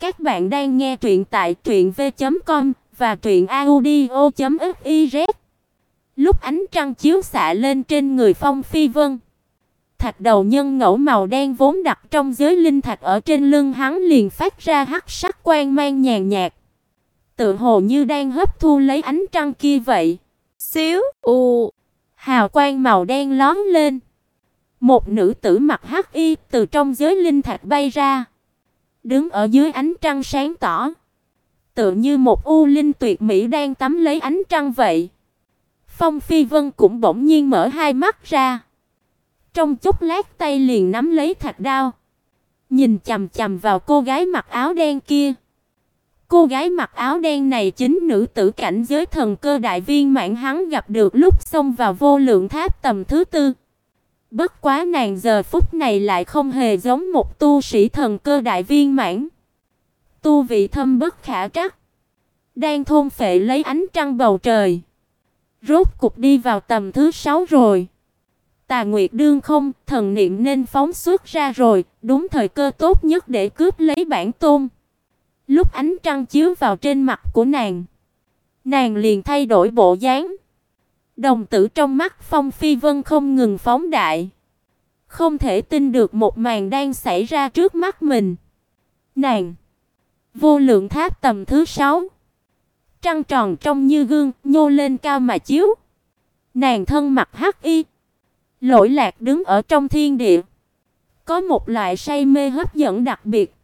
Các bạn đang nghe truyện tại truyệnv.com và truyệnaudio.fiz. Lúc ánh trăng chiếu xạ lên trên người Phong Phi Vân, thạch đầu nhân ngẫu màu đen vốn đặt trong giới linh thạch ở trên lưng hắn liền phát ra hắc sắc quang mang nhàn nhạt, tựa hồ như đang hấp thu lấy ánh trăng kia vậy. Xíu, u, hào quang màu đen lóe lên. Một nữ tử mặc hắc y từ trong giới linh thạch bay ra, đứng ở dưới ánh trăng sáng tỏ, tựa như một u linh tuyệt mỹ đang tắm lấy ánh trăng vậy. Phong Phi Vân cũng bỗng nhiên mở hai mắt ra. Trong chốc lát tay liền nắm lấy thạch đao, nhìn chằm chằm vào cô gái mặc áo đen kia. Cô gái mặc áo đen này chính nữ tử cảnh giới thần cơ đại viên mãn hắn gặp được lúc xông vào vô lượng tháp tầm thứ tư. Bất quá nàng giờ phút này lại không hề giống một tu sĩ thần cơ đại viên mãn. Tu vị thâm bất khả trắc, đang thôn phệ lấy ánh trăng bầu trời. Rốt cục đi vào tầm thứ sáu rồi. Tà Nguyệt đương không, thần niệm nên phóng xuất ra rồi, đúng thời cơ tốt nhất để cướp lấy bản tôn. Lúc ánh trăng chiếu vào trên mặt của nàng, nàng liền thay đổi bộ dáng. Đồng tử trong mắt Phong Phi Vân không ngừng phóng đại. Không thể tin được một màn đang xảy ra trước mắt mình. Nàng, vô lượng tháp tầm thứ sáu, trăng tròn trong như gương, nhô lên cao mà chiếu. Nàng thân mặc hắc y, lỗi lạc đứng ở trong thiên địa, có một loại say mê hấp dẫn đặc biệt,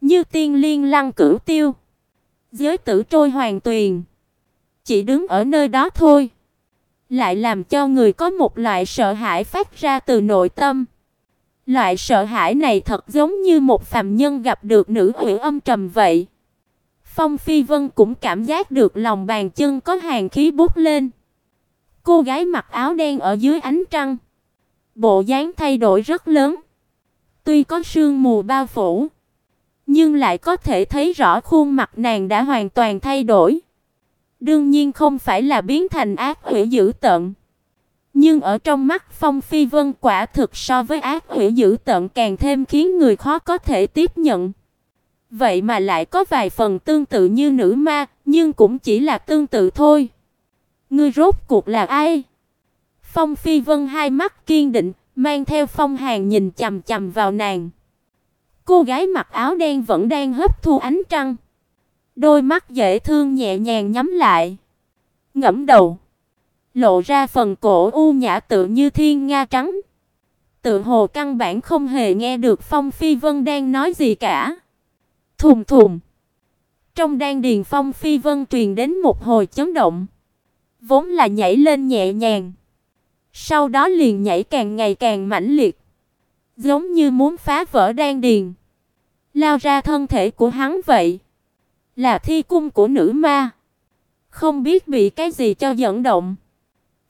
như tiên liên lăng cửu tiêu, giới tử trôi hoàng tuyền, chỉ đứng ở nơi đó thôi lại làm cho người có một loại sợ hãi phát ra từ nội tâm. Loại sợ hãi này thật giống như một phàm nhân gặp được nữ quỷ âm trầm vậy. Phong Phi Vân cũng cảm giác được lòng bàn chân có hàn khí bốc lên. Cô gái mặc áo đen ở dưới ánh trăng, bộ dáng thay đổi rất lớn. Tuy có sương mù bao phủ, nhưng lại có thể thấy rõ khuôn mặt nàng đã hoàn toàn thay đổi. Đương nhiên không phải là biến thành ác quỷ dữ tợn. Nhưng ở trong mắt Phong Phi Vân quả thực so với ác quỷ dữ tợn càng thêm khiến người khó có thể tiếp nhận. Vậy mà lại có vài phần tương tự như nữ ma, nhưng cũng chỉ là tương tự thôi. Ngươi rốt cuộc là ai? Phong Phi Vân hai mắt kiên định, mang theo phong hàn nhìn chằm chằm vào nàng. Cô gái mặc áo đen vẫn đang hấp thu ánh trăng. Đôi mắt dễ thương nhẹ nhàng nhắm lại, ngẫm đầu, lộ ra phần cổ u nhã tự như thiên nga trắng. Tự hồ căn bản không hề nghe được Phong Phi Vân đang nói gì cả. Thùng thùng. Trong đan điền Phong Phi Vân truyền đến một hồi chấn động, vốn là nhảy lên nhẹ nhàng, sau đó liền nhảy càng ngày càng mãnh liệt, giống như muốn phá vỡ đan điền, lao ra thân thể của hắn vậy là thi cung của nữ ma. Không biết bị cái gì cho dẫn động.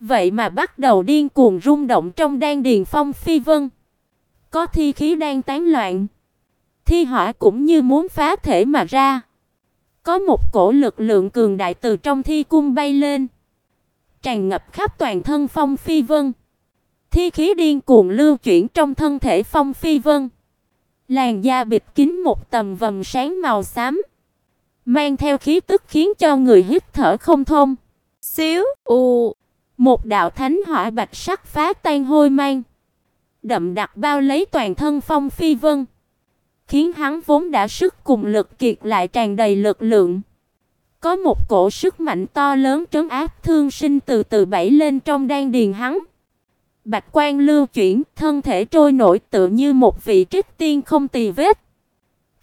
Vậy mà bắt đầu điên cuồng rung động trong đan điền Phong Phi Vân. Có thi khí đang tán loạn. Thi hỏa cũng như muốn phá thể mà ra. Có một cổ lực lượng cường đại từ trong thi cung bay lên, tràn ngập khắp toàn thân Phong Phi Vân. Thi khí điên cuồng lưu chuyển trong thân thể Phong Phi Vân. Làn da bịt kín một tầng vầng sáng màu xám mang theo khí tức khiến cho người hít thở không thông. Xíu, u, một đạo thánh hỏa bạch sắc phá tan hôi mang, đậm đặc bao lấy toàn thân Phong Phi Vân, khiến hắn vốn đã sức cùng lực kiệt lại tràn đầy lực lượng. Có một cổ sức mạnh to lớn trấn áp thương sinh từ từ bảy lên trong đan điền hắn. Bạch quan lưu chuyển, thân thể trôi nổi tựa như một vị trích tiên không tì vết.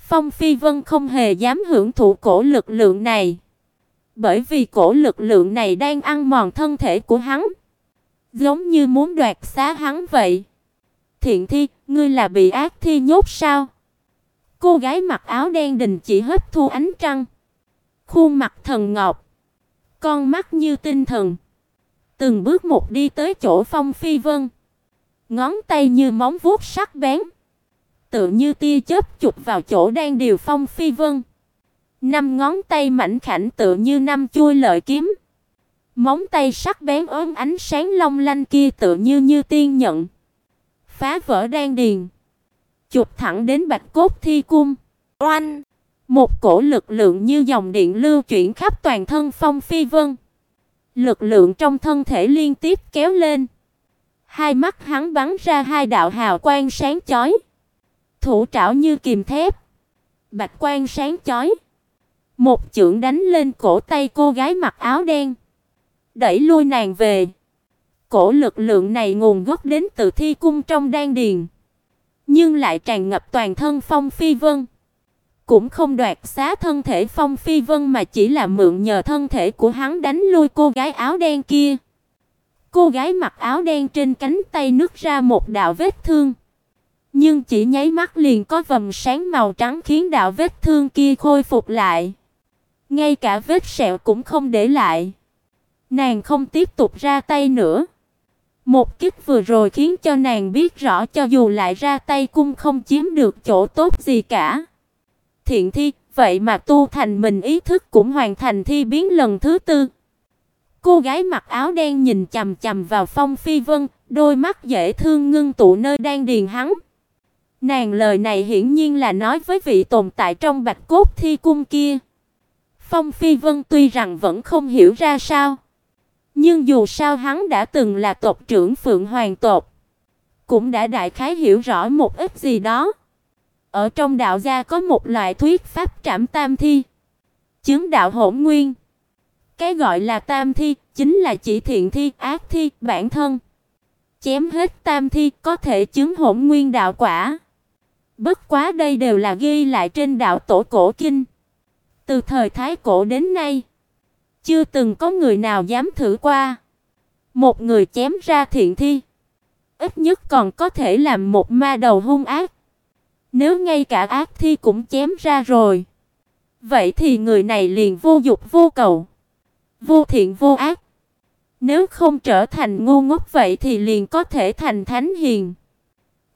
Phong Phi Vân không hề dám hưởng thụ cổ lực lượng này, bởi vì cổ lực lượng này đang ăn mòn thân thể của hắn, giống như muốn đoạt xá hắn vậy. Thiện Thi, ngươi là bị ác thi nhốt sao? Cô gái mặc áo đen đình chỉ hấp thu ánh trăng, khuôn mặt thần ngọc, con mắt như tinh thần, từng bước một đi tới chỗ Phong Phi Vân, ngón tay như móng vuốt sắc bén tựa như tia chớp chụp vào chỗ đang điều phong phi vân. Năm ngón tay mảnh khảnh tựa như năm chuôi lợi kiếm. Móng tay sắc bén ốm ánh sáng long lanh kia tựa như như tiên nhận. Phá vỡ đan điền, chụp thẳng đến bạch cốt thi cung. Oanh! Một cổ lực lượng như dòng điện lưu chuyển khắp toàn thân Phong Phi Vân. Lực lượng trong thân thể liên tiếp kéo lên. Hai mắt hắn bắn ra hai đạo hào quang sáng chói. Thủ trảo như kìm thép. Bạch quang sáng chói. Một chưởng đánh lên cổ tay cô gái mặc áo đen, đẩy lui nàng về. Cổ lực lượng này nguồn gốc đến từ thi cung trong đan điền, nhưng lại tràn ngập toàn thân Phong Phi Vân. Cũng không đoạt xá thân thể Phong Phi Vân mà chỉ là mượn nhờ thân thể của hắn đánh lui cô gái áo đen kia. Cô gái mặc áo đen trên cánh tay nứt ra một đạo vết thương. Nhưng chỉ nháy mắt liền có vầng sáng màu trắng khiến đạo vết thương kia khôi phục lại. Ngay cả vết sẹo cũng không để lại. Nàng không tiếp tục ra tay nữa. Một kích vừa rồi khiến cho nàng biết rõ cho dù lại ra tay cũng không chiếm được chỗ tốt gì cả. Thiện thi, vậy mà tu thành mình ý thức cũng hoàn thành thi biến lần thứ tư. Cô gái mặc áo đen nhìn chằm chằm vào Phong Phi Vân, đôi mắt dễ thương ngưng tụ nơi đang điền hắn. Nàng lời này hiển nhiên là nói với vị tồn tại trong Bạch Cốt Thi cung kia. Phong Phi Vân tuy rằng vẫn không hiểu ra sao, nhưng dù sao hắn đã từng là tộc trưởng Phượng Hoàng tộc, cũng đã đại khái hiểu rõ một ít gì đó. Ở trong đạo gia có một loại thuyết pháp trảm tam thi, chứng đạo hỗn nguyên. Cái gọi là tam thi chính là chỉ thiện thi, ác thi, bản thân. Chém hết tam thi có thể chứng hỗn nguyên đạo quả. Bất quá đây đều là ghi lại trên đạo tổ cổ kinh. Từ thời thái cổ đến nay, chưa từng có người nào dám thử qua. Một người chém ra thiện thi, ít nhất còn có thể làm một ma đầu hung ác. Nếu ngay cả ác thi cũng chém ra rồi, vậy thì người này liền vô dục vô cầu, vô thiện vô ác. Nếu không trở thành ngu ngốc vậy thì liền có thể thành thánh hiền.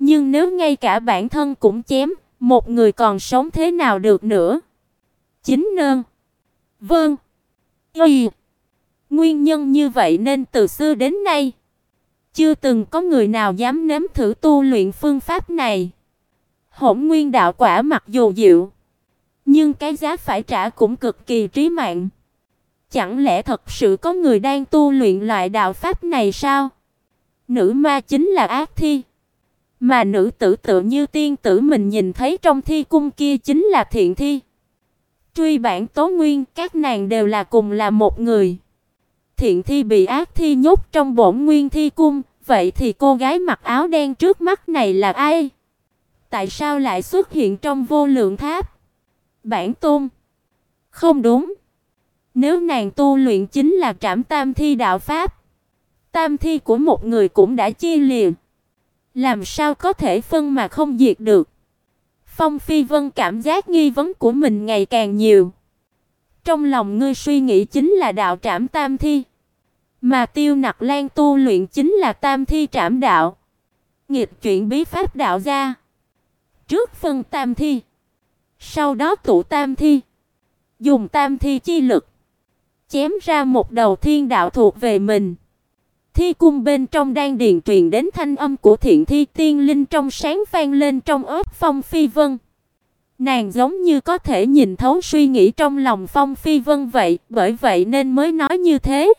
Nhưng nếu ngay cả bản thân cũng chém, một người còn sống thế nào được nữa? Chính nơn. Vâng. Y. Nguyên nhân như vậy nên từ xưa đến nay chưa từng có người nào dám nếm thử tu luyện phương pháp này. Hỗn nguyên đạo quả mặc dù dịu nhưng cái giá phải trả cũng cực kỳ trí mạng. Chẳng lẽ thật sự có người đang tu luyện loại đạo pháp này sao? Nữ ma chính là ác thi, mà nữ tử tự như tiên tử mình nhìn thấy trong thi cung kia chính là thiện thi. Truy bản tố nguyên, các nàng đều là cùng là một người. Thiện thi bị ác thi nhốt trong bổn nguyên thi cung, vậy thì cô gái mặc áo đen trước mắt này là ai? Tại sao lại xuất hiện trong vô lượng tháp? Bản tôn. Không đúng. Nếu nàng tu luyện chính là Trảm Tam thi đạo pháp, tam thi của một người cũng đã chia liền, làm sao có thể phân mà không diệt được? Phong Phi Vân cảm giác nghi vấn của mình ngày càng nhiều. Trong lòng ngươi suy nghĩ chính là đạo trảm tam thi, mà Tiêu Nặc Lan tu luyện chính là tam thi trảm đạo. Nghịch chuyển bí pháp đạo gia. Trước phân tam thi, sau đó tụ tam thi, dùng tam thi chi lực chém ra một đầu thiên đạo thuộc về mình. Thi cung bên trong đang điền truyền đến thanh âm của Thiện Thi tiên linh trong sáng vang lên trong ớt Phong Phi Vân. Nàng giống như có thể nhìn thấu suy nghĩ trong lòng Phong Phi Vân vậy, bởi vậy nên mới nói như thế.